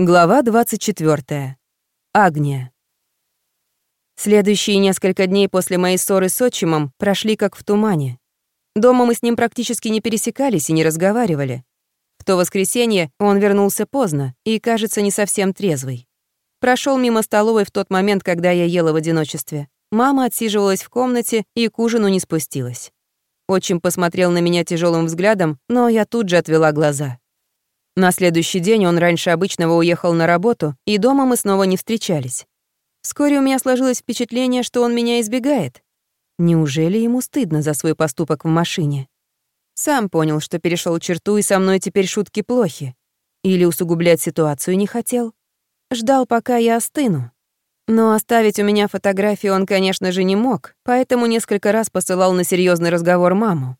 Глава 24. Агния. Следующие несколько дней после моей ссоры с отчимом прошли как в тумане. Дома мы с ним практически не пересекались и не разговаривали. В то воскресенье он вернулся поздно и, кажется, не совсем трезвый. Прошел мимо столовой в тот момент, когда я ела в одиночестве. Мама отсиживалась в комнате и к ужину не спустилась. Отчим посмотрел на меня тяжелым взглядом, но я тут же отвела глаза. На следующий день он раньше обычного уехал на работу, и дома мы снова не встречались. Вскоре у меня сложилось впечатление, что он меня избегает. Неужели ему стыдно за свой поступок в машине? Сам понял, что перешел черту, и со мной теперь шутки плохи. Или усугублять ситуацию не хотел. Ждал, пока я остыну. Но оставить у меня фотографии он, конечно же, не мог, поэтому несколько раз посылал на серьезный разговор маму.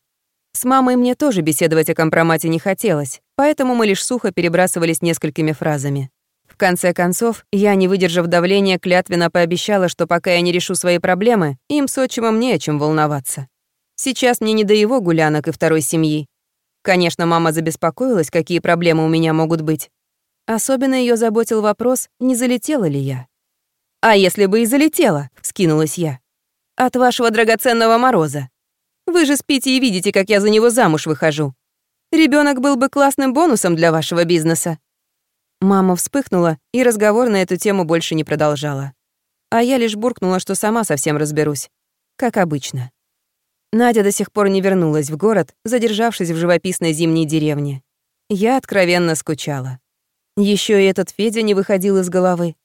С мамой мне тоже беседовать о компромате не хотелось, поэтому мы лишь сухо перебрасывались несколькими фразами. В конце концов, я, не выдержав давления, клятвенно пообещала, что пока я не решу свои проблемы, им с отчимом не о чем волноваться. Сейчас мне не до его гулянок и второй семьи. Конечно, мама забеспокоилась, какие проблемы у меня могут быть. Особенно ее заботил вопрос, не залетела ли я. «А если бы и залетела?» — скинулась я. «От вашего драгоценного мороза. Вы же спите и видите, как я за него замуж выхожу. Ребенок был бы классным бонусом для вашего бизнеса». Мама вспыхнула, и разговор на эту тему больше не продолжала. А я лишь буркнула, что сама совсем разберусь. Как обычно. Надя до сих пор не вернулась в город, задержавшись в живописной зимней деревне. Я откровенно скучала. Еще и этот Федя не выходил из головы.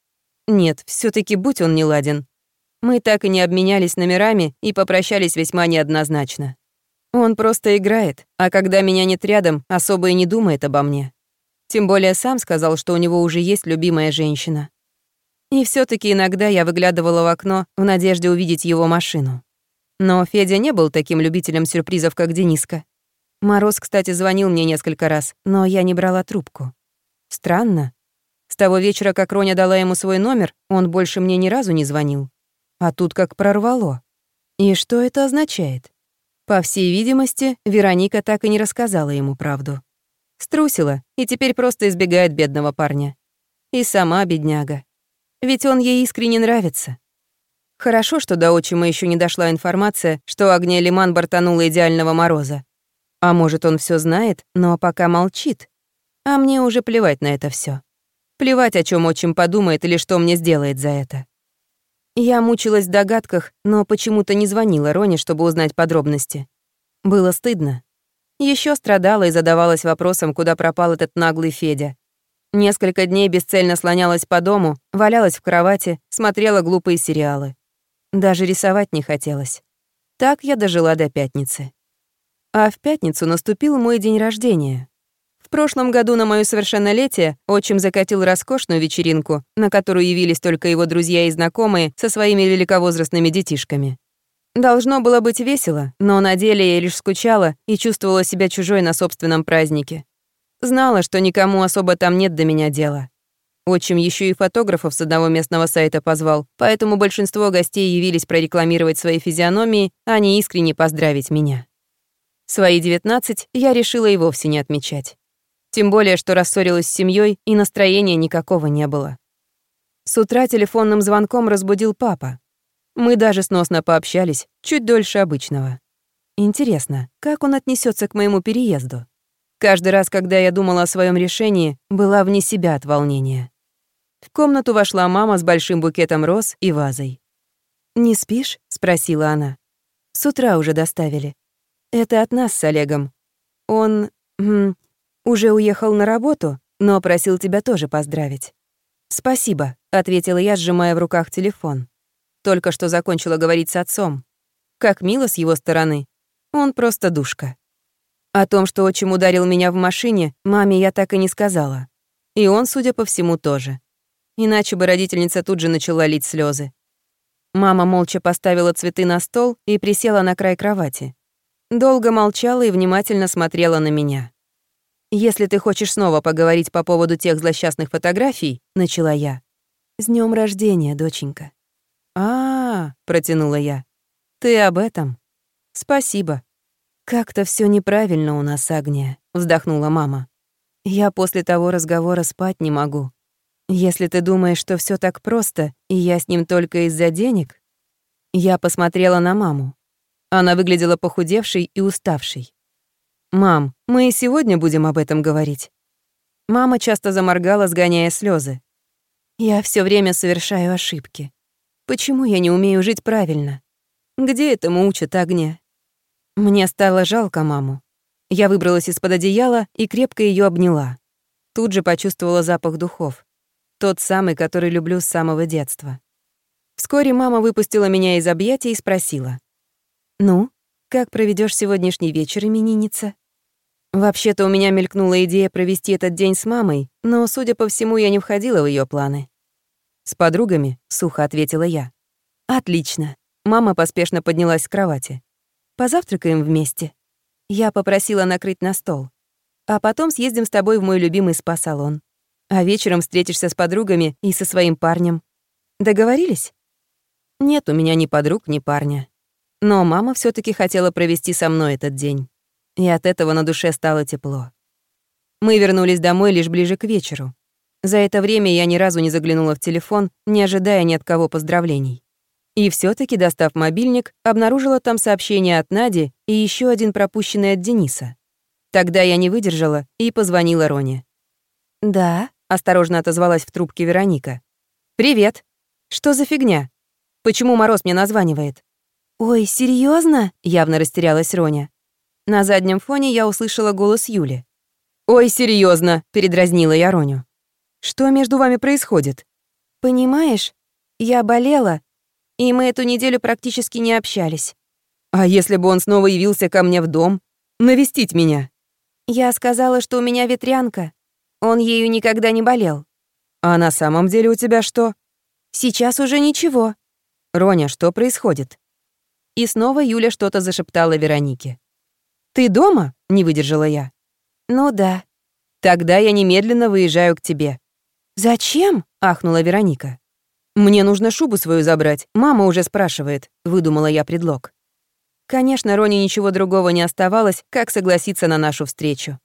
Нет, все таки будь он не ладен, мы так и не обменялись номерами и попрощались весьма неоднозначно. Он просто играет, а когда меня нет рядом, особо и не думает обо мне. Тем более сам сказал, что у него уже есть любимая женщина. И все таки иногда я выглядывала в окно в надежде увидеть его машину. Но Федя не был таким любителем сюрпризов, как Дениска. Мороз, кстати, звонил мне несколько раз, но я не брала трубку. Странно. С того вечера, как Роня дала ему свой номер, он больше мне ни разу не звонил. А тут как прорвало. И что это означает? По всей видимости, Вероника так и не рассказала ему правду. Струсила и теперь просто избегает бедного парня. И сама бедняга. Ведь он ей искренне нравится. Хорошо, что до отчима еще не дошла информация, что Агния Лиман бортанула идеального мороза. А может, он все знает, но пока молчит. А мне уже плевать на это все. Плевать, о чем отчим подумает или что мне сделает за это. Я мучилась в догадках, но почему-то не звонила Роне, чтобы узнать подробности. Было стыдно. Еще страдала и задавалась вопросом, куда пропал этот наглый Федя. Несколько дней бесцельно слонялась по дому, валялась в кровати, смотрела глупые сериалы. Даже рисовать не хотелось. Так я дожила до пятницы. А в пятницу наступил мой день рождения прошлом году на моё совершеннолетие отчим закатил роскошную вечеринку, на которую явились только его друзья и знакомые со своими великовозрастными детишками. Должно было быть весело, но на деле я лишь скучала и чувствовала себя чужой на собственном празднике. Знала, что никому особо там нет до меня дела. Отчим еще и фотографов с одного местного сайта позвал, поэтому большинство гостей явились прорекламировать свои физиономии, а не искренне поздравить меня. Свои 19 я решила и вовсе не отмечать. Тем более, что рассорилась с семьей и настроения никакого не было. С утра телефонным звонком разбудил папа. Мы даже сносно пообщались, чуть дольше обычного. Интересно, как он отнесется к моему переезду? Каждый раз, когда я думала о своем решении, была вне себя от волнения. В комнату вошла мама с большим букетом роз и вазой. «Не спишь?» — спросила она. «С утра уже доставили. Это от нас с Олегом. Он... М, уже уехал на работу, но просил тебя тоже поздравить. Спасибо, ответила я, сжимая в руках телефон. Только что закончила говорить с отцом. Как мило с его стороны. Он просто душка. О том, что отчим ударил меня в машине, маме я так и не сказала. И он, судя по всему, тоже. Иначе бы родительница тут же начала лить слезы. Мама молча поставила цветы на стол и присела на край кровати. Долго молчала и внимательно смотрела на меня. «Если ты хочешь снова поговорить по поводу тех злосчастных фотографий», — начала я. «С днем рождения, доченька». А, -а, а протянула я. «Ты об этом?» «Спасибо». «Как-то все неправильно у нас, Агния», — вздохнула мама. «Я после того разговора спать не могу. Если ты думаешь, что все так просто, и я с ним только из-за денег... Я посмотрела на маму. Она выглядела похудевшей и уставшей. «Мам, мы и сегодня будем об этом говорить». Мама часто заморгала, сгоняя слезы. «Я все время совершаю ошибки. Почему я не умею жить правильно? Где этому учат огня?» Мне стало жалко маму. Я выбралась из-под одеяла и крепко ее обняла. Тут же почувствовала запах духов. Тот самый, который люблю с самого детства. Вскоре мама выпустила меня из объятий и спросила. «Ну, как проведешь сегодняшний вечер, именинница?» Вообще-то у меня мелькнула идея провести этот день с мамой, но, судя по всему, я не входила в ее планы. «С подругами», — сухо ответила я. «Отлично». Мама поспешно поднялась с кровати. «Позавтракаем вместе». Я попросила накрыть на стол. А потом съездим с тобой в мой любимый спа-салон. А вечером встретишься с подругами и со своим парнем. Договорились? Нет у меня ни подруг, ни парня. Но мама все таки хотела провести со мной этот день. И от этого на душе стало тепло. Мы вернулись домой лишь ближе к вечеру. За это время я ни разу не заглянула в телефон, не ожидая ни от кого поздравлений. И все таки достав мобильник, обнаружила там сообщение от Нади и еще один пропущенный от Дениса. Тогда я не выдержала и позвонила Роне. «Да», — осторожно отозвалась в трубке Вероника. «Привет. Что за фигня? Почему Мороз мне названивает?» «Ой, серьезно? явно растерялась Роня. На заднем фоне я услышала голос Юли. «Ой, серьезно, передразнила я Роню. «Что между вами происходит?» «Понимаешь, я болела, и мы эту неделю практически не общались. А если бы он снова явился ко мне в дом, навестить меня? Я сказала, что у меня ветрянка. Он ею никогда не болел. А на самом деле у тебя что? Сейчас уже ничего. Роня, что происходит? И снова Юля что-то зашептала Веронике. «Ты дома?» — не выдержала я. «Ну да». «Тогда я немедленно выезжаю к тебе». «Зачем?» — ахнула Вероника. «Мне нужно шубу свою забрать. Мама уже спрашивает», — выдумала я предлог. Конечно, Роне ничего другого не оставалось, как согласиться на нашу встречу.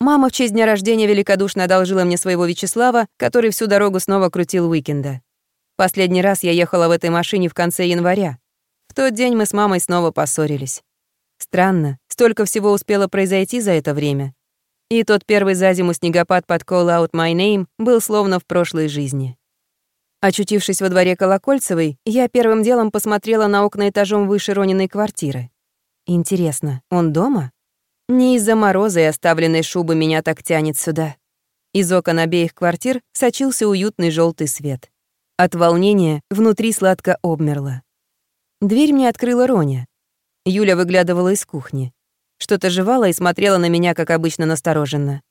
Мама в честь дня рождения великодушно одолжила мне своего Вячеслава, который всю дорогу снова крутил уикенда. Последний раз я ехала в этой машине в конце января. В тот день мы с мамой снова поссорились. Странно, столько всего успело произойти за это время. И тот первый за зиму снегопад под Call Out My Name был словно в прошлой жизни. Очутившись во дворе Колокольцевой, я первым делом посмотрела на окна этажом выше Рониной квартиры. Интересно, он дома? Не из-за мороза и оставленной шубы меня так тянет сюда. Из окон обеих квартир сочился уютный желтый свет. От волнения внутри сладко обмерло. Дверь мне открыла Роня. Юля выглядывала из кухни. Что-то жевала и смотрела на меня, как обычно, настороженно.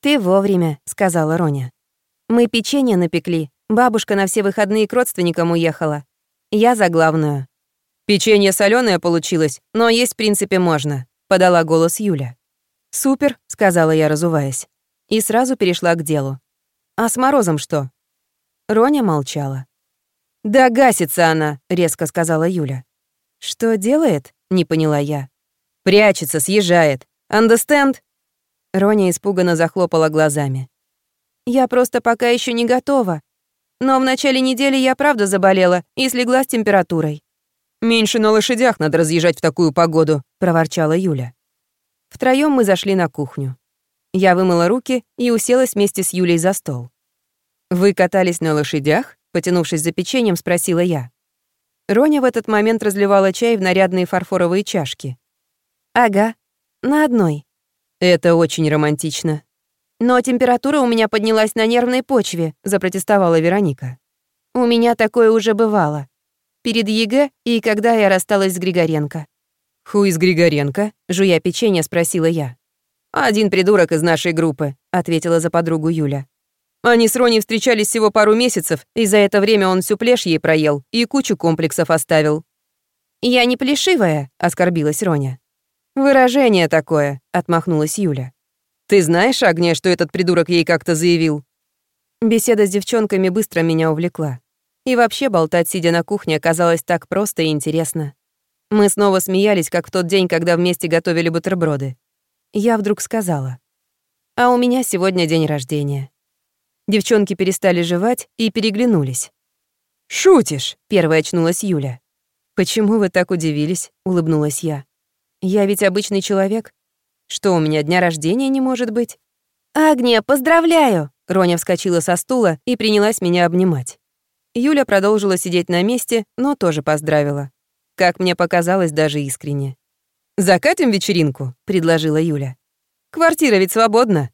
«Ты вовремя», — сказала Роня. «Мы печенье напекли, Бабушка на все выходные к родственникам уехала. Я за главную. Печенье соленое получилось, но есть в принципе можно, подала голос Юля. Супер, сказала я, разуваясь. И сразу перешла к делу. А с Морозом что? Роня молчала. «Да гасится она», — резко сказала Юля. «Что делает?» — не поняла я. «Прячется, съезжает. Understand?» Роня испуганно захлопала глазами. «Я просто пока еще не готова. Но в начале недели я правда заболела и слегла с температурой. «Меньше на лошадях надо разъезжать в такую погоду», — проворчала Юля. Втроём мы зашли на кухню. Я вымыла руки и уселась вместе с Юлей за стол. «Вы катались на лошадях?» — потянувшись за печеньем, спросила я. Роня в этот момент разливала чай в нарядные фарфоровые чашки. «Ага, на одной». «Это очень романтично», «Но температура у меня поднялась на нервной почве», — запротестовала Вероника. «У меня такое уже бывало. Перед ЕГЭ и когда я рассталась с Григоренко». «Ху из Григоренко?» — жуя печенье, спросила я. «Один придурок из нашей группы», — ответила за подругу Юля. Они с Рони встречались всего пару месяцев, и за это время он всю плешь ей проел и кучу комплексов оставил. «Я не плешивая», — оскорбилась Роня. «Выражение такое», — отмахнулась Юля. Ты знаешь, Агния, что этот придурок ей как-то заявил?» Беседа с девчонками быстро меня увлекла. И вообще болтать, сидя на кухне, оказалось так просто и интересно. Мы снова смеялись, как в тот день, когда вместе готовили бутерброды. Я вдруг сказала. «А у меня сегодня день рождения». Девчонки перестали жевать и переглянулись. «Шутишь?» — первая очнулась Юля. «Почему вы так удивились?» — улыбнулась я. «Я ведь обычный человек. Что, у меня дня рождения не может быть?» «Агния, поздравляю!» Роня вскочила со стула и принялась меня обнимать. Юля продолжила сидеть на месте, но тоже поздравила. Как мне показалось, даже искренне. «Закатим вечеринку?» — предложила Юля. «Квартира ведь свободна».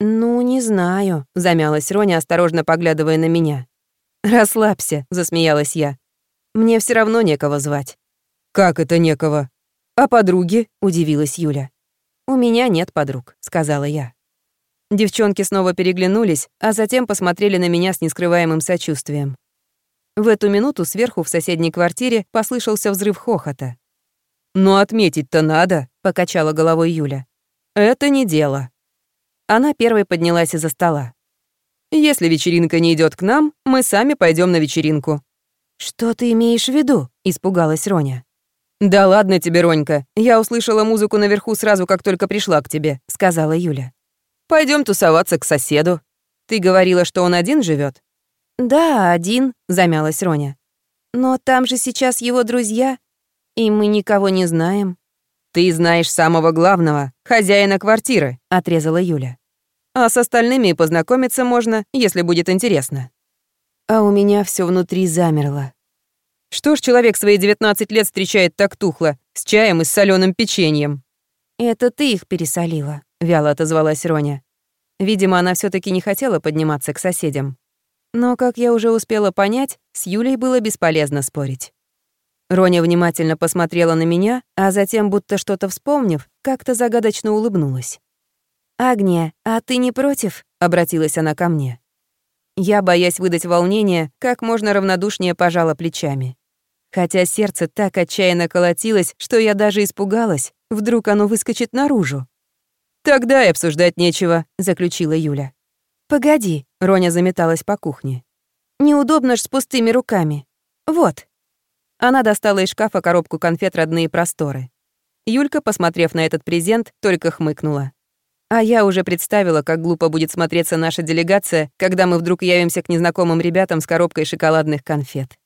«Ну, не знаю», — замялась Роня, осторожно поглядывая на меня. «Расслабься», — засмеялась я. «Мне все равно некого звать». «Как это некого? А подруги?» — удивилась Юля. «У меня нет подруг», — сказала я. Девчонки снова переглянулись, а затем посмотрели на меня с нескрываемым сочувствием. В эту минуту сверху в соседней квартире послышался взрыв хохота. «Ну отметить-то надо», — покачала головой Юля. «Это не дело». Она первой поднялась из-за стола. «Если вечеринка не идет к нам, мы сами пойдем на вечеринку». «Что ты имеешь в виду?» — испугалась Роня. «Да ладно тебе, Ронька. Я услышала музыку наверху сразу, как только пришла к тебе», — сказала Юля. Пойдем тусоваться к соседу. Ты говорила, что он один живет? Да, один, замялась Роня. Но там же сейчас его друзья, и мы никого не знаем. Ты знаешь самого главного, хозяина квартиры, отрезала Юля. А с остальными познакомиться можно, если будет интересно. А у меня все внутри замерло. Что ж человек свои 19 лет встречает так тухло, с чаем и с соленым печеньем? Это ты их пересолила вяло отозвалась Роня. Видимо, она все таки не хотела подниматься к соседям. Но, как я уже успела понять, с Юлей было бесполезно спорить. Роня внимательно посмотрела на меня, а затем, будто что-то вспомнив, как-то загадочно улыбнулась. «Агния, а ты не против?» — обратилась она ко мне. Я, боясь выдать волнение, как можно равнодушнее пожала плечами. Хотя сердце так отчаянно колотилось, что я даже испугалась, вдруг оно выскочит наружу. «Тогда и обсуждать нечего», — заключила Юля. «Погоди», — Роня заметалась по кухне. «Неудобно ж с пустыми руками. Вот». Она достала из шкафа коробку конфет «Родные просторы». Юлька, посмотрев на этот презент, только хмыкнула. А я уже представила, как глупо будет смотреться наша делегация, когда мы вдруг явимся к незнакомым ребятам с коробкой шоколадных конфет.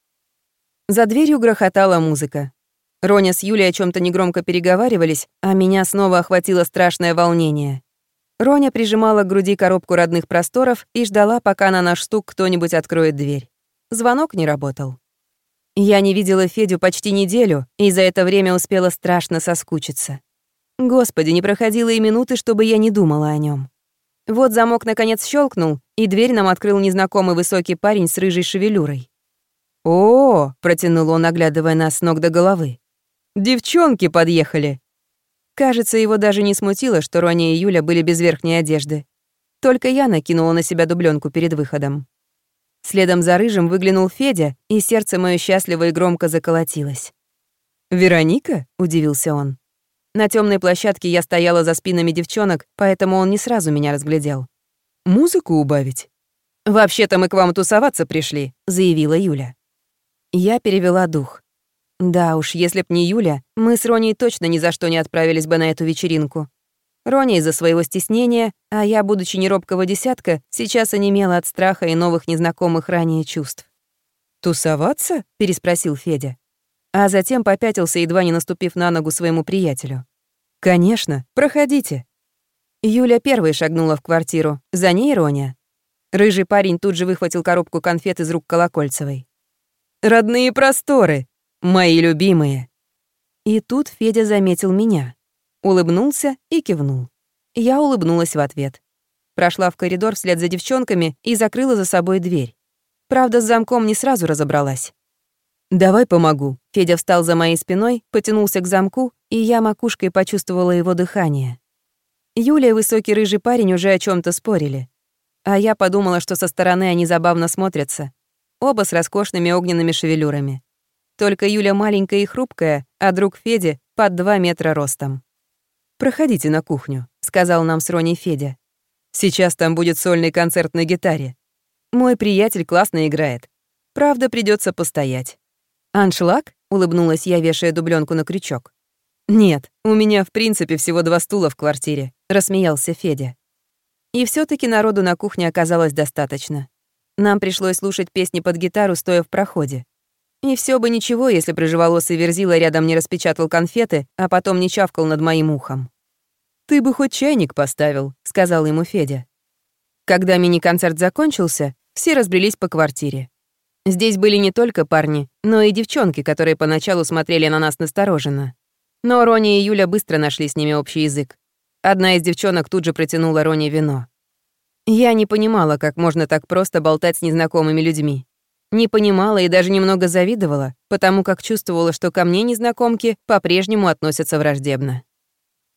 За дверью грохотала музыка. Роня с Юлей о чем то негромко переговаривались, а меня снова охватило страшное волнение. Роня прижимала к груди коробку родных просторов и ждала, пока на наш стук кто-нибудь откроет дверь. Звонок не работал. Я не видела Федю почти неделю, и за это время успела страшно соскучиться. Господи, не проходило и минуты, чтобы я не думала о нем. Вот замок наконец щелкнул, и дверь нам открыл незнакомый высокий парень с рыжей шевелюрой. «О!» — протянул он, оглядывая нас с ног до головы. Девчонки подъехали!» Кажется, его даже не смутило, что Роня и Юля были без верхней одежды. Только я накинула на себя дубленку перед выходом. Следом за рыжим выглянул Федя, и сердце мое счастливо и громко заколотилось. «Вероника?» — удивился он. На темной площадке я стояла за спинами девчонок, поэтому он не сразу меня разглядел. «Музыку убавить?» «Вообще-то мы к вам тусоваться пришли», — заявила Юля. Я перевела дух. Да уж, если б не Юля, мы с Роней точно ни за что не отправились бы на эту вечеринку. Роня из-за своего стеснения, а я, будучи неробкого десятка, сейчас онемела от страха и новых незнакомых ранее чувств. «Тусоваться?» — переспросил Федя. А затем попятился, едва не наступив на ногу своему приятелю. «Конечно, проходите». Юля первой шагнула в квартиру, за ней Роня. Рыжий парень тут же выхватил коробку конфет из рук Колокольцевой. «Родные просторы!» Мои любимые. И тут Федя заметил меня. Улыбнулся и кивнул. Я улыбнулась в ответ. Прошла в коридор вслед за девчонками и закрыла за собой дверь. Правда, с замком не сразу разобралась. «Давай помогу». Федя встал за моей спиной, потянулся к замку, и я макушкой почувствовала его дыхание. Юля и высокий рыжий парень уже о чем то спорили. А я подумала, что со стороны они забавно смотрятся. Оба с роскошными огненными шевелюрами. Только Юля маленькая и хрупкая, а друг Феди под два метра ростом. «Проходите на кухню», — сказал нам с Роней Федя. «Сейчас там будет сольный концерт на гитаре. Мой приятель классно играет. Правда, придется постоять». «Аншлаг?» — улыбнулась я, вешая дубленку на крючок. «Нет, у меня в принципе всего два стула в квартире», — рассмеялся Федя. И все таки народу на кухне оказалось достаточно. Нам пришлось слушать песни под гитару, стоя в проходе. И все бы ничего, если приживолосый Верзила рядом не распечатал конфеты, а потом не чавкал над моим ухом. «Ты бы хоть чайник поставил», — сказал ему Федя. Когда мини-концерт закончился, все разбрелись по квартире. Здесь были не только парни, но и девчонки, которые поначалу смотрели на нас настороженно. Но Рони и Юля быстро нашли с ними общий язык. Одна из девчонок тут же протянула Рони вино. Я не понимала, как можно так просто болтать с незнакомыми людьми. Не понимала и даже немного завидовала, потому как чувствовала, что ко мне незнакомки по-прежнему относятся враждебно.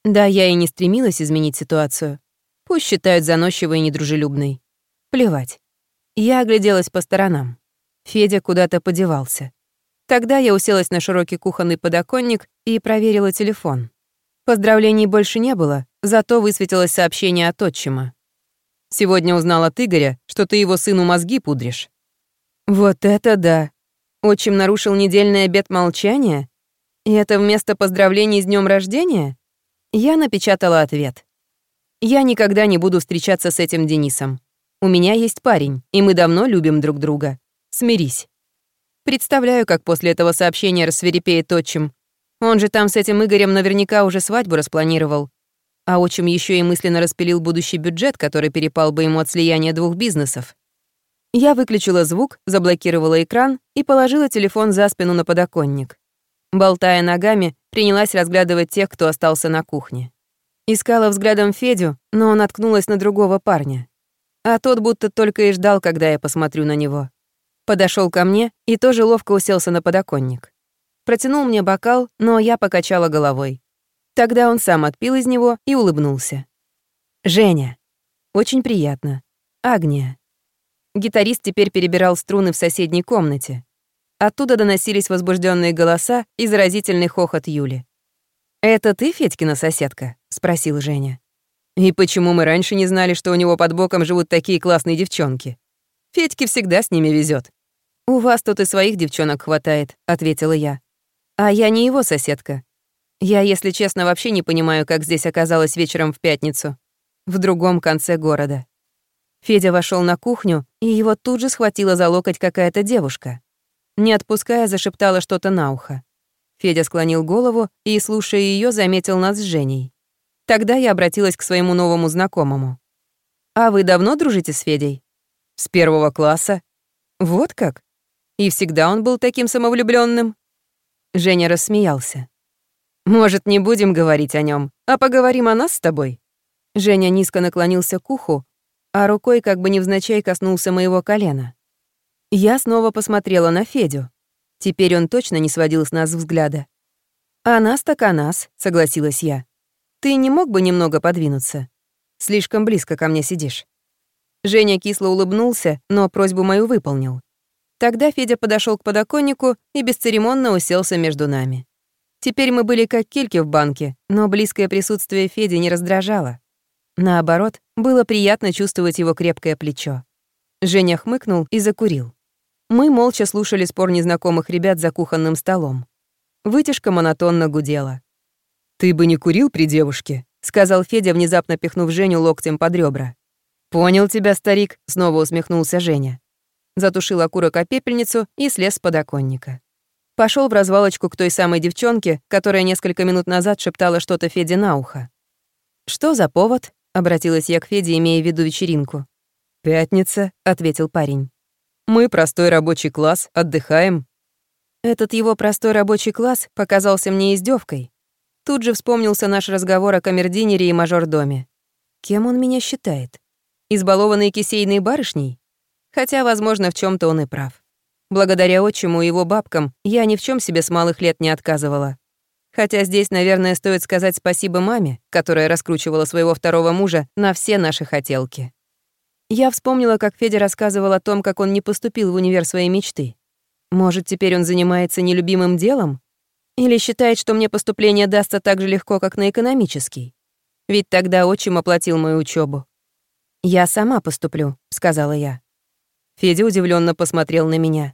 Да, я и не стремилась изменить ситуацию. Пусть считают заносчивой и недружелюбной. Плевать. Я огляделась по сторонам. Федя куда-то подевался. Тогда я уселась на широкий кухонный подоконник и проверила телефон. Поздравлений больше не было, зато высветилось сообщение от отчима. «Сегодня узнал от Игоря, что ты его сыну мозги пудришь». Вот это да. Отчим нарушил недельный обет молчания? И это вместо поздравлений с днем рождения? Я напечатала ответ. Я никогда не буду встречаться с этим Денисом. У меня есть парень, и мы давно любим друг друга. Смирись. Представляю, как после этого сообщения рассверепеет отчим. Он же там с этим Игорем наверняка уже свадьбу распланировал. А отчим еще и мысленно распилил будущий бюджет, который перепал бы ему от слияния двух бизнесов. Я выключила звук, заблокировала экран и положила телефон за спину на подоконник. Болтая ногами, принялась разглядывать тех, кто остался на кухне. Искала взглядом Федю, но наткнулась на другого парня. А тот будто только и ждал, когда я посмотрю на него. Подошел ко мне и тоже ловко уселся на подоконник. Протянул мне бокал, но я покачала головой. Тогда он сам отпил из него и улыбнулся. «Женя. Очень приятно. Агния». Гитарист теперь перебирал струны в соседней комнате. Оттуда доносились возбужденные голоса и заразительный хохот Юли. «Это ты, Федькина соседка?» — спросил Женя. «И почему мы раньше не знали, что у него под боком живут такие классные девчонки? Федьке всегда с ними везет. «У вас тут и своих девчонок хватает», — ответила я. «А я не его соседка. Я, если честно, вообще не понимаю, как здесь оказалась вечером в пятницу. В другом конце города». Федя вошел на кухню, и его тут же схватила за локоть какая-то девушка. Не отпуская, зашептала что-то на ухо. Федя склонил голову и, слушая ее, заметил нас с Женей. Тогда я обратилась к своему новому знакомому. «А вы давно дружите с Федей?» «С первого класса». «Вот как? И всегда он был таким самовлюбленным. Женя рассмеялся. «Может, не будем говорить о нем, а поговорим о нас с тобой?» Женя низко наклонился к уху, а рукой как бы невзначай коснулся моего колена. Я снова посмотрела на Федю. Теперь он точно не сводил с нас взгляда. «А нас так а нас», — согласилась я. «Ты не мог бы немного подвинуться? Слишком близко ко мне сидишь». Женя кисло улыбнулся, но просьбу мою выполнил. Тогда Федя подошел к подоконнику и бесцеремонно уселся между нами. Теперь мы были как кильки в банке, но близкое присутствие Феди не раздражало. Наоборот, было приятно чувствовать его крепкое плечо. Женя хмыкнул и закурил. Мы молча слушали спор незнакомых ребят за кухонным столом. Вытяжка монотонно гудела. «Ты бы не курил при девушке», — сказал Федя, внезапно пихнув Женю локтем под ребра. «Понял тебя, старик», — снова усмехнулся Женя. Затушил окурок о пепельницу и слез с подоконника. Пошел в развалочку к той самой девчонке, которая несколько минут назад шептала что-то Феде на ухо. «Что за повод?» — обратилась я к Феде, имея в виду вечеринку. «Пятница», — ответил парень. Мы простой рабочий класс, отдыхаем». Этот его простой рабочий класс показался мне издевкой. Тут же вспомнился наш разговор о камердинере и мажордоме. Кем он меня считает? Избалованной кисейной барышней? Хотя, возможно, в чем то он и прав. Благодаря отчиму и его бабкам я ни в чем себе с малых лет не отказывала. Хотя здесь, наверное, стоит сказать спасибо маме, которая раскручивала своего второго мужа на все наши хотелки. Я вспомнила, как Федя рассказывал о том, как он не поступил в универ своей мечты. Может, теперь он занимается нелюбимым делом? Или считает, что мне поступление дастся так же легко, как на экономический? Ведь тогда отчим оплатил мою учебу. «Я сама поступлю», — сказала я. Федя удивленно посмотрел на меня.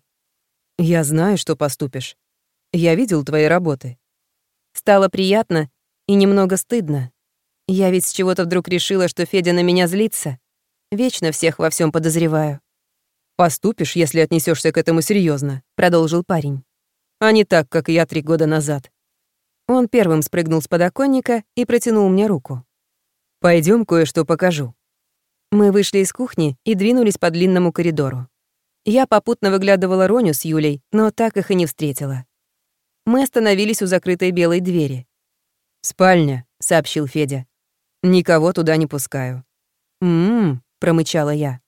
«Я знаю, что поступишь. Я видел твои работы». Стало приятно и немного стыдно. Я ведь с чего-то вдруг решила, что Федя на меня злится. Вечно всех во всем подозреваю. «Поступишь, если отнесешься к этому серьезно, продолжил парень. «А не так, как я три года назад». Он первым спрыгнул с подоконника и протянул мне руку. Пойдем, кое-что покажу». Мы вышли из кухни и двинулись по длинному коридору. Я попутно выглядывала Роню с Юлей, но так их и не встретила. Мы остановились у закрытой белой двери. «Спальня», — сообщил Федя. «Никого туда не пускаю». «М-м-м», промычала я.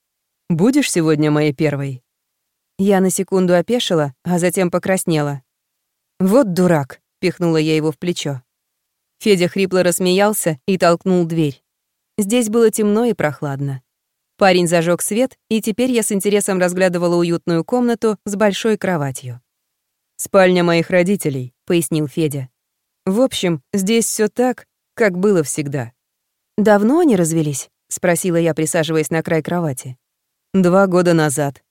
Будешь сегодня моей первой?» Я на секунду опешила, а затем покраснела. «Вот дурак!» — пихнула я его в плечо. Федя хрипло рассмеялся и толкнул дверь. Здесь было темно и прохладно. Парень зажег свет, и теперь я с интересом разглядывала уютную комнату с большой кроватью. «Спальня моих родителей», — пояснил Федя. «В общем, здесь все так, как было всегда». «Давно они развелись?» — спросила я, присаживаясь на край кровати. Два года назад.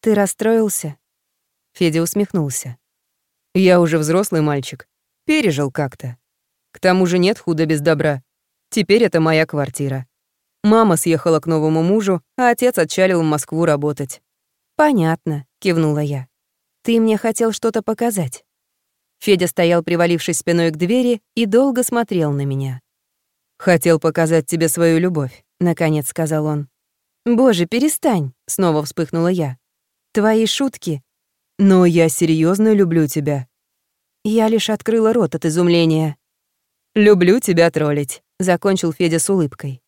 Ты расстроился? Федя усмехнулся. Я уже взрослый мальчик. Пережил как-то. К тому же нет худа без добра. Теперь это моя квартира. Мама съехала к новому мужу, а отец отчалил в Москву работать. «Понятно», — кивнула я. «Ты мне хотел что-то показать». Федя стоял, привалившись спиной к двери, и долго смотрел на меня. «Хотел показать тебе свою любовь», — наконец сказал он. «Боже, перестань!» — снова вспыхнула я. «Твои шутки!» «Но я серьезно люблю тебя». Я лишь открыла рот от изумления. «Люблю тебя троллить», — закончил Федя с улыбкой.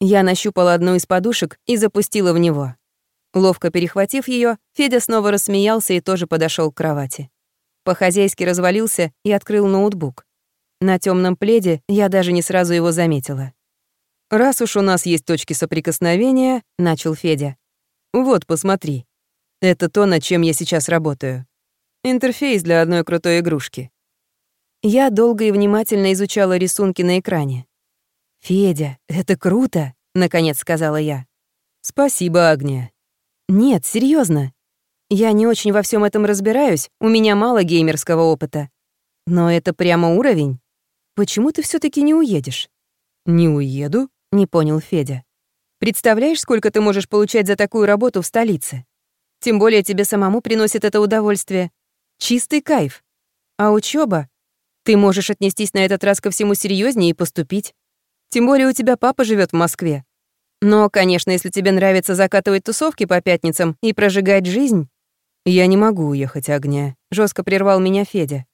Я нащупала одну из подушек и запустила в него. Ловко перехватив ее, Федя снова рассмеялся и тоже подошел к кровати. По-хозяйски развалился и открыл ноутбук. На темном пледе я даже не сразу его заметила. «Раз уж у нас есть точки соприкосновения», — начал Федя. «Вот, посмотри. Это то, над чем я сейчас работаю. Интерфейс для одной крутой игрушки». Я долго и внимательно изучала рисунки на экране. «Федя, это круто», — наконец сказала я. «Спасибо, Агния». «Нет, серьезно. Я не очень во всем этом разбираюсь, у меня мало геймерского опыта. Но это прямо уровень. Почему ты все таки не уедешь?» «Не уеду?» Не понял Федя. Представляешь, сколько ты можешь получать за такую работу в столице? Тем более тебе самому приносит это удовольствие. Чистый кайф. А учеба? Ты можешь отнестись на этот раз ко всему серьезнее и поступить. Тем более у тебя папа живет в Москве. Но, конечно, если тебе нравится закатывать тусовки по пятницам и прожигать жизнь... Я не могу уехать, Огня. Жестко прервал меня Федя.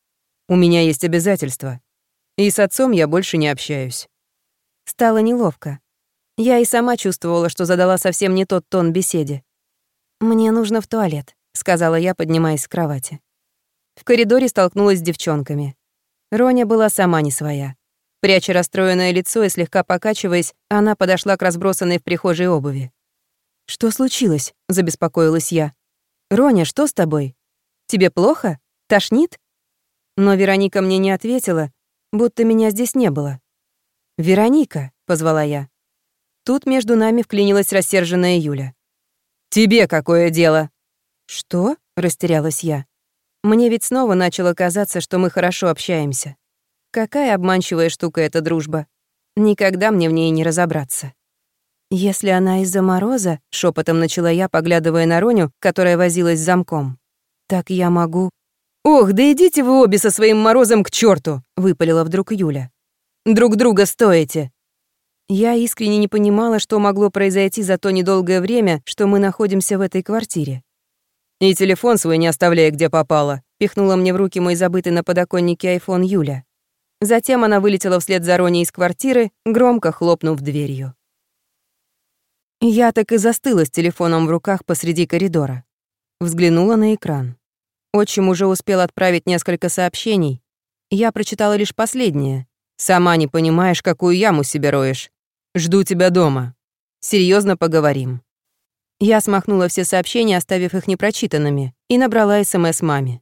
У меня есть обязательства. И с отцом я больше не общаюсь. Стало неловко. Я и сама чувствовала, что задала совсем не тот тон беседе. «Мне нужно в туалет», — сказала я, поднимаясь с кровати. В коридоре столкнулась с девчонками. Роня была сама не своя. Пряча расстроенное лицо и слегка покачиваясь, она подошла к разбросанной в прихожей обуви. «Что случилось?» — забеспокоилась я. «Роня, что с тобой? Тебе плохо? Тошнит?» Но Вероника мне не ответила, будто меня здесь не было. «Вероника», — позвала я. Тут между нами вклинилась рассерженная Юля. «Тебе какое дело?» «Что?» — растерялась я. Мне ведь снова начало казаться, что мы хорошо общаемся. Какая обманчивая штука эта дружба. Никогда мне в ней не разобраться. Если она из-за мороза, шепотом начала я, поглядывая на Роню, которая возилась с замком. Так я могу. Ох, да идите вы обе со своим морозом к черту! выпалила вдруг Юля. Друг друга стоите!» Я искренне не понимала, что могло произойти за то недолгое время, что мы находимся в этой квартире. «И телефон свой не оставляй, где попало», — пихнула мне в руки мой забытый на подоконнике айфон Юля. Затем она вылетела вслед за Роней из квартиры, громко хлопнув дверью. Я так и застыла с телефоном в руках посреди коридора. Взглянула на экран. Отчим уже успел отправить несколько сообщений. Я прочитала лишь последнее. Сама не понимаешь, какую яму себе роешь. Жду тебя дома. Серьезно поговорим». Я смахнула все сообщения, оставив их непрочитанными, и набрала СМС маме.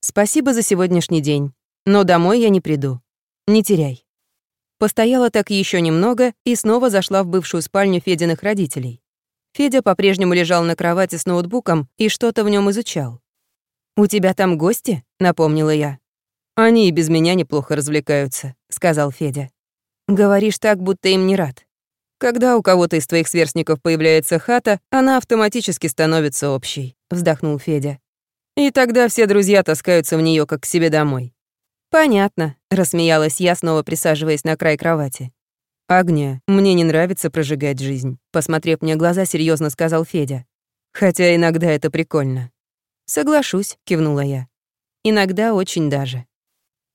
«Спасибо за сегодняшний день, но домой я не приду. Не теряй». Постояла так еще немного и снова зашла в бывшую спальню Фединых родителей. Федя по-прежнему лежал на кровати с ноутбуком и что-то в нем изучал. «У тебя там гости?» — напомнила я. «Они и без меня неплохо развлекаются», — сказал Федя. «Говоришь так, будто им не рад». Когда у кого-то из твоих сверстников появляется хата, она автоматически становится общей», — вздохнул Федя. «И тогда все друзья таскаются в нее как к себе домой». «Понятно», — рассмеялась я, снова присаживаясь на край кровати. «Агния, мне не нравится прожигать жизнь», — посмотрев мне в глаза, серьезно сказал Федя. «Хотя иногда это прикольно». «Соглашусь», — кивнула я. «Иногда очень даже».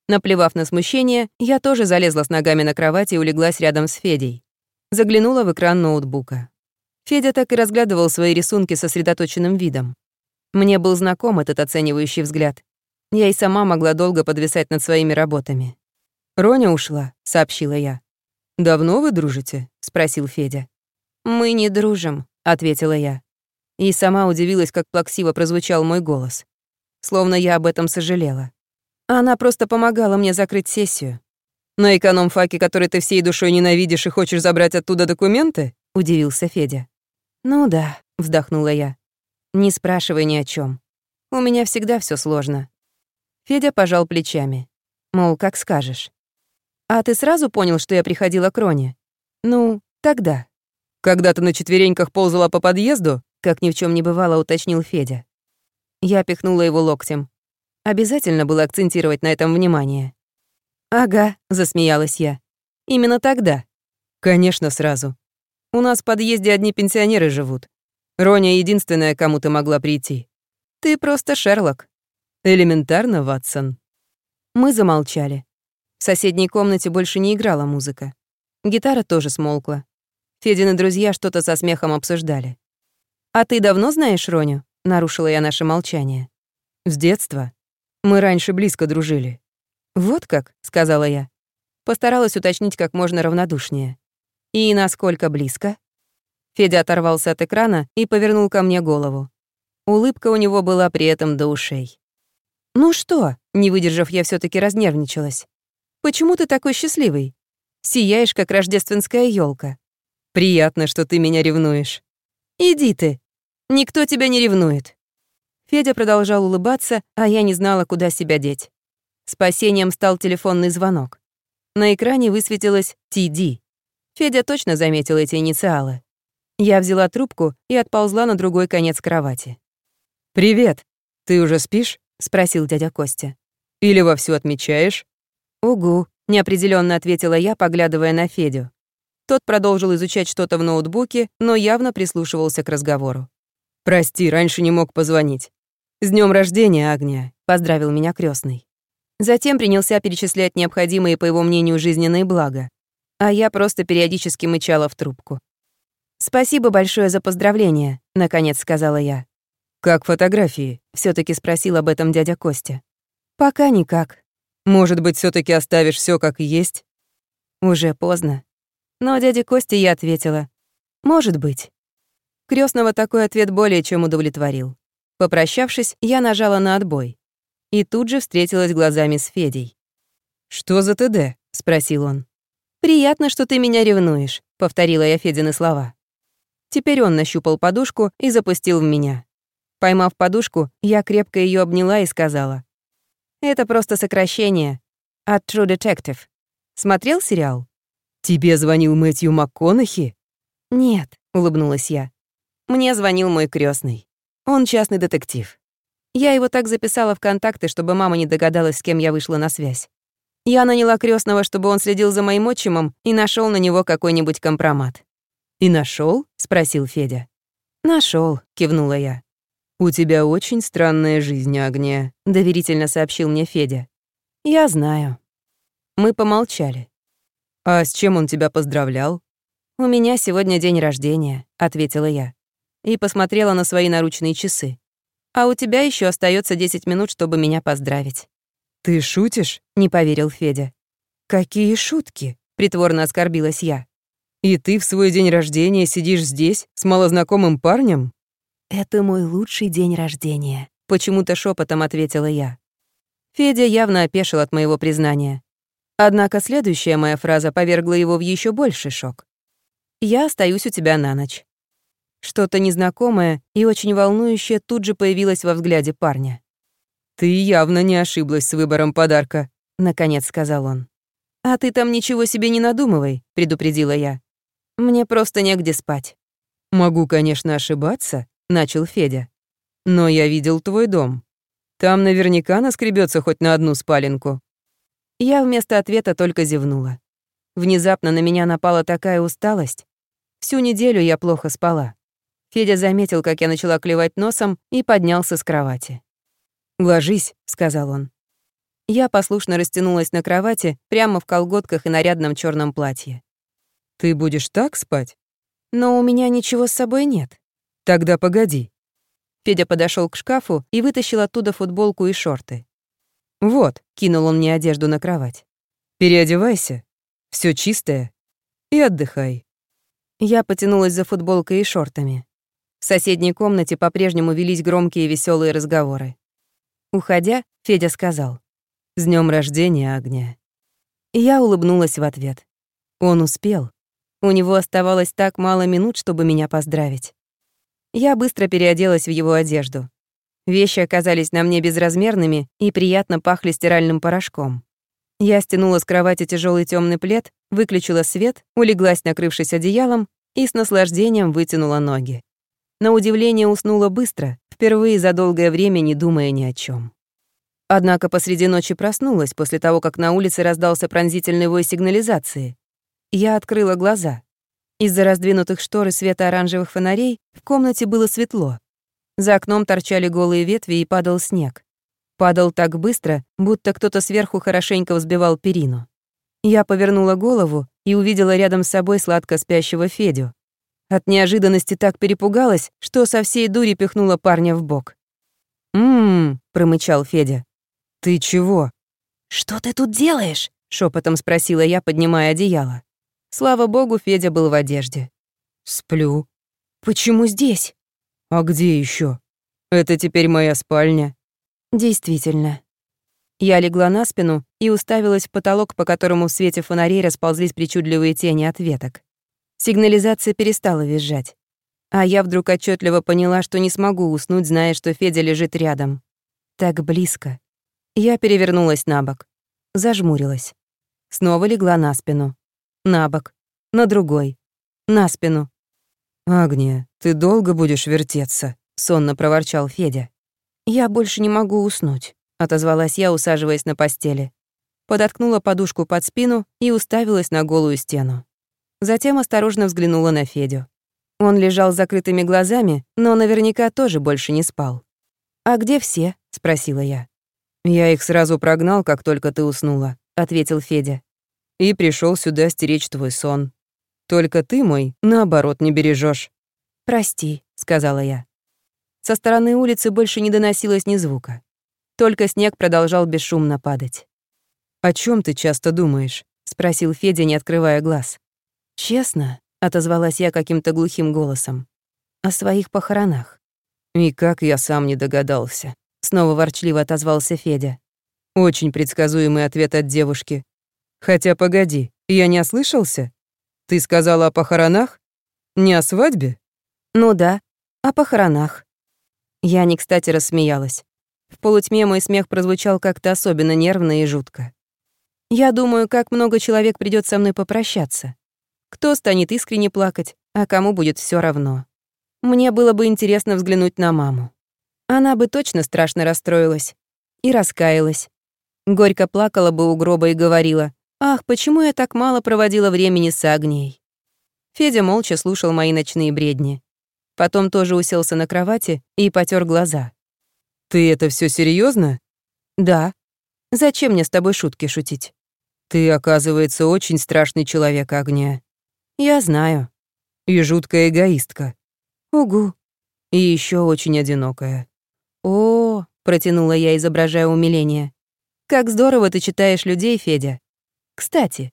Наплевав на смущение, я тоже залезла с ногами на кровать и улеглась рядом с Федей. Заглянула в экран ноутбука. Федя так и разглядывал свои рисунки сосредоточенным видом. Мне был знаком этот оценивающий взгляд. Я и сама могла долго подвисать над своими работами. «Роня ушла», — сообщила я. «Давно вы дружите?» — спросил Федя. «Мы не дружим», — ответила я. И сама удивилась, как плаксиво прозвучал мой голос. Словно я об этом сожалела. Она просто помогала мне закрыть сессию. «На эконом-факе, который ты всей душой ненавидишь и хочешь забрать оттуда документы?» — удивился Федя. «Ну да», — вздохнула я. «Не спрашивай ни о чем. У меня всегда все сложно». Федя пожал плечами. Мол, как скажешь. «А ты сразу понял, что я приходила к Роне?» «Ну, тогда». «Когда ты на четвереньках ползала по подъезду?» Как ни в чем не бывало, уточнил Федя. Я пихнула его локтем. Обязательно было акцентировать на этом внимание. «Ага», — засмеялась я. «Именно тогда». «Конечно, сразу. У нас в подъезде одни пенсионеры живут. Роня единственная, кому ты могла прийти. Ты просто Шерлок». «Элементарно, Ватсон». Мы замолчали. В соседней комнате больше не играла музыка. Гитара тоже смолкла. Федины друзья что-то со смехом обсуждали. «А ты давно знаешь Роню?» — нарушила я наше молчание. «С детства. Мы раньше близко дружили. «Вот как», — сказала я. Постаралась уточнить как можно равнодушнее. «И насколько близко?» Федя оторвался от экрана и повернул ко мне голову. Улыбка у него была при этом до ушей. «Ну что?» — не выдержав, я все таки разнервничалась. «Почему ты такой счастливый? Сияешь, как рождественская елка. «Приятно, что ты меня ревнуешь». «Иди ты. Никто тебя не ревнует». Федя продолжал улыбаться, а я не знала, куда себя деть. Спасением стал телефонный звонок. На экране высветилось TD. Федя точно заметил эти инициалы. Я взяла трубку и отползла на другой конец кровати. «Привет. Ты уже спишь?» — спросил дядя Костя. «Или вовсю отмечаешь?» «Угу», — неопределенно ответила я, поглядывая на Федю. Тот продолжил изучать что-то в ноутбуке, но явно прислушивался к разговору. «Прости, раньше не мог позвонить. С днем рождения, Агния», — поздравил меня крестный. Затем принялся перечислять необходимые, по его мнению, жизненные блага. А я просто периодически мычала в трубку. «Спасибо большое за поздравление», — наконец сказала я. «Как фотографии?» — все таки спросил об этом дядя Костя. «Пока никак». «Может быть, все таки оставишь все как есть?» Уже поздно. Но дяде Косте я ответила. «Может быть». Крестного такой ответ более чем удовлетворил. Попрощавшись, я нажала на отбой и тут же встретилась глазами с Федей. «Что за ТД?» — спросил он. «Приятно, что ты меня ревнуешь», — повторила я Федины слова. Теперь он нащупал подушку и запустил в меня. Поймав подушку, я крепко ее обняла и сказала. «Это просто сокращение. От True Detective. Смотрел сериал?» «Тебе звонил Мэтью МакКонахи?» «Нет», — улыбнулась я. «Мне звонил мой крестный. Он частный детектив. Я его так записала в контакты, чтобы мама не догадалась, с кем я вышла на связь. Я наняла крестного, чтобы он следил за моим отчимом и нашел на него какой-нибудь компромат. «И нашел? спросил Федя. Нашел, кивнула я. «У тебя очень странная жизнь, Агния», — доверительно сообщил мне Федя. «Я знаю». Мы помолчали. «А с чем он тебя поздравлял?» «У меня сегодня день рождения», — ответила я. И посмотрела на свои наручные часы. А у тебя еще остается 10 минут, чтобы меня поздравить». «Ты шутишь?» — не поверил Федя. «Какие шутки?» — притворно оскорбилась я. «И ты в свой день рождения сидишь здесь с малознакомым парнем?» «Это мой лучший день рождения», — почему-то шепотом ответила я. Федя явно опешил от моего признания. Однако следующая моя фраза повергла его в еще больший шок. «Я остаюсь у тебя на ночь». Что-то незнакомое и очень волнующее тут же появилось во взгляде парня. «Ты явно не ошиблась с выбором подарка», — наконец сказал он. «А ты там ничего себе не надумывай», — предупредила я. Мне просто негде спать. Могу, конечно, ошибаться, начал Федя. Но я видел твой дом. Там наверняка наскребется хоть на одну спаленку. Я вместо ответа только зевнула. Внезапно на меня напала такая усталость. Всю неделю я плохо спала. Федя заметил, как я начала клевать носом, и поднялся с кровати. «Ложись», — сказал он. Я послушно растянулась на кровати, прямо в колготках и нарядном черном платье. «Ты будешь так спать?» «Но у меня ничего с собой нет». «Тогда погоди». Федя подошел к шкафу и вытащил оттуда футболку и шорты. «Вот», — кинул он мне одежду на кровать. «Переодевайся. Все чистое. И отдыхай». Я потянулась за футболкой и шортами. В соседней комнате по-прежнему велись громкие веселые разговоры. Уходя, Федя сказал. «С днем рождения, Агния». Я улыбнулась в ответ. Он успел. У него оставалось так мало минут, чтобы меня поздравить. Я быстро переоделась в его одежду. Вещи оказались на мне безразмерными и приятно пахли стиральным порошком. Я стянула с кровати тяжелый темный плед, выключила свет, улеглась, накрывшись одеялом, и с наслаждением вытянула ноги. На удивление уснула быстро, впервые за долгое время не думая ни о чем. Однако посреди ночи проснулась после того, как на улице раздался пронзительный вой сигнализации. Я открыла глаза. Из-за раздвинутых штор и света оранжевых фонарей в комнате было светло. За окном торчали голые ветви и падал снег. Падал так быстро, будто кто-то сверху хорошенько взбивал перину. Я повернула голову и увидела рядом с собой сладко спящего Федю. От неожиданности так перепугалась, что со всей дури пихнула парня в бок. «М-м-м», промычал Федя. «Ты чего?» «Что ты тут делаешь?» — шепотом спросила я, поднимая одеяло. Слава богу, Федя был в одежде. «Сплю». «Почему здесь?» «А где еще? Это теперь моя спальня». «Действительно». Я легла на спину и уставилась в потолок, по которому в свете фонарей расползлись причудливые тени от веток. Сигнализация перестала визжать. А я вдруг отчетливо поняла, что не смогу уснуть, зная, что Федя лежит рядом. Так близко. Я перевернулась на бок. Зажмурилась. Снова легла на спину на бок, на другой, на спину. «Агния, ты долго будешь вертеться?» — сонно проворчал Федя. «Я больше не могу уснуть», — отозвалась я, усаживаясь на постели. Подоткнула подушку под спину и уставилась на голую стену. Затем осторожно взглянула на Федю. Он лежал с закрытыми глазами, но наверняка тоже больше не спал. «А где все?» — спросила я. «Я их сразу прогнал, как только ты уснула», — ответил Федя и пришел сюда стеречь твой сон. Только ты мой, наоборот, не бережешь. «Прости», — сказала я. Со стороны улицы больше не доносилось ни звука. Только снег продолжал бесшумно падать. «О чем ты часто думаешь?» — спросил Федя, не открывая глаз. «Честно», — отозвалась я каким-то глухим голосом. «О своих похоронах». «И как я сам не догадался», — снова ворчливо отозвался Федя. «Очень предсказуемый ответ от девушки. Хотя погоди, я не ослышался? Ты сказала о похоронах? Не о свадьбе? Ну да, о похоронах. Я не кстати рассмеялась. В полутьме мой смех прозвучал как-то особенно нервно и жутко. Я думаю, как много человек придет со мной попрощаться. Кто станет искренне плакать, а кому будет все равно. Мне было бы интересно взглянуть на маму. Она бы точно страшно расстроилась и раскаялась. Горько плакала бы у гроба и говорила, Ах, почему я так мало проводила времени с Агнией? Федя молча слушал мои ночные бредни. Потом тоже уселся на кровати и потер глаза. «Ты это все серьезно? «Да. Зачем мне с тобой шутки шутить?» «Ты, оказывается, очень страшный человек, Агния». «Я знаю». «И жуткая эгоистка». «Угу». «И еще очень одинокая». «О, -о — протянула я, изображая умиление. «Как здорово ты читаешь людей, Федя. Кстати,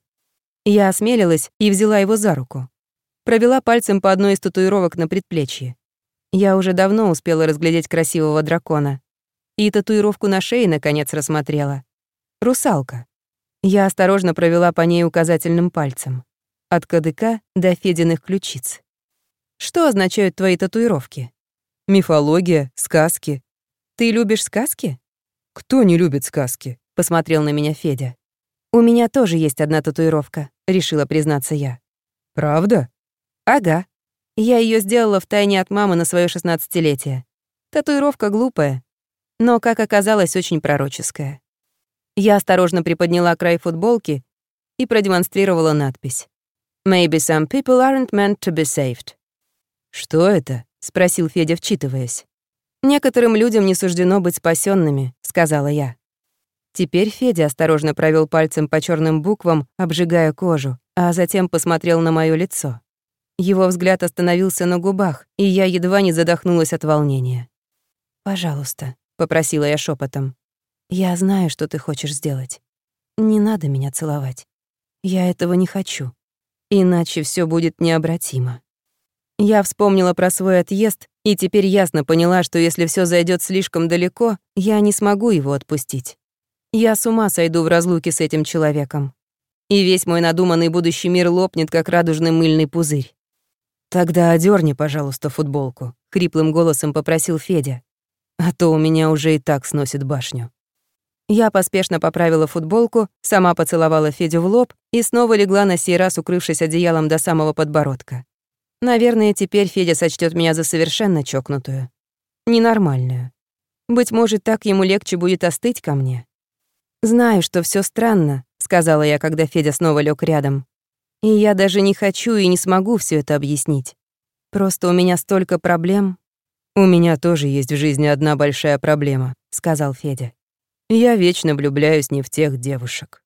я осмелилась и взяла его за руку. Провела пальцем по одной из татуировок на предплечье. Я уже давно успела разглядеть красивого дракона. И татуировку на шее, наконец, рассмотрела. Русалка. Я осторожно провела по ней указательным пальцем. От кадыка до Фединых ключиц. Что означают твои татуировки? Мифология, сказки. Ты любишь сказки? Кто не любит сказки? Посмотрел на меня Федя. «У меня тоже есть одна татуировка», — решила признаться я. «Правда?» Ага. Я ее сделала в тайне от мамы на свое шестнадцатилетие. Татуировка глупая, но, как оказалось, очень пророческая. Я осторожно приподняла край футболки и продемонстрировала надпись. «Maybe some people aren't meant to be saved». «Что это?» — спросил Федя, вчитываясь. «Некоторым людям не суждено быть спасенными, сказала я. Теперь Федя осторожно провел пальцем по черным буквам, обжигая кожу, а затем посмотрел на мое лицо. Его взгляд остановился на губах, и я едва не задохнулась от волнения. «Пожалуйста», — попросила я шепотом. «Я знаю, что ты хочешь сделать. Не надо меня целовать. Я этого не хочу. Иначе все будет необратимо». Я вспомнила про свой отъезд и теперь ясно поняла, что если все зайдет слишком далеко, я не смогу его отпустить. Я с ума сойду в разлуке с этим человеком. И весь мой надуманный будущий мир лопнет, как радужный мыльный пузырь. «Тогда одерни, пожалуйста, футболку», — хриплым голосом попросил Федя. «А то у меня уже и так сносит башню». Я поспешно поправила футболку, сама поцеловала Федю в лоб и снова легла на сей раз, укрывшись одеялом до самого подбородка. Наверное, теперь Федя сочтет меня за совершенно чокнутую. Ненормальную. Быть может, так ему легче будет остыть ко мне. «Знаю, что все странно», — сказала я, когда Федя снова лег рядом. «И я даже не хочу и не смогу все это объяснить. Просто у меня столько проблем». «У меня тоже есть в жизни одна большая проблема», — сказал Федя. «Я вечно влюбляюсь не в тех девушек».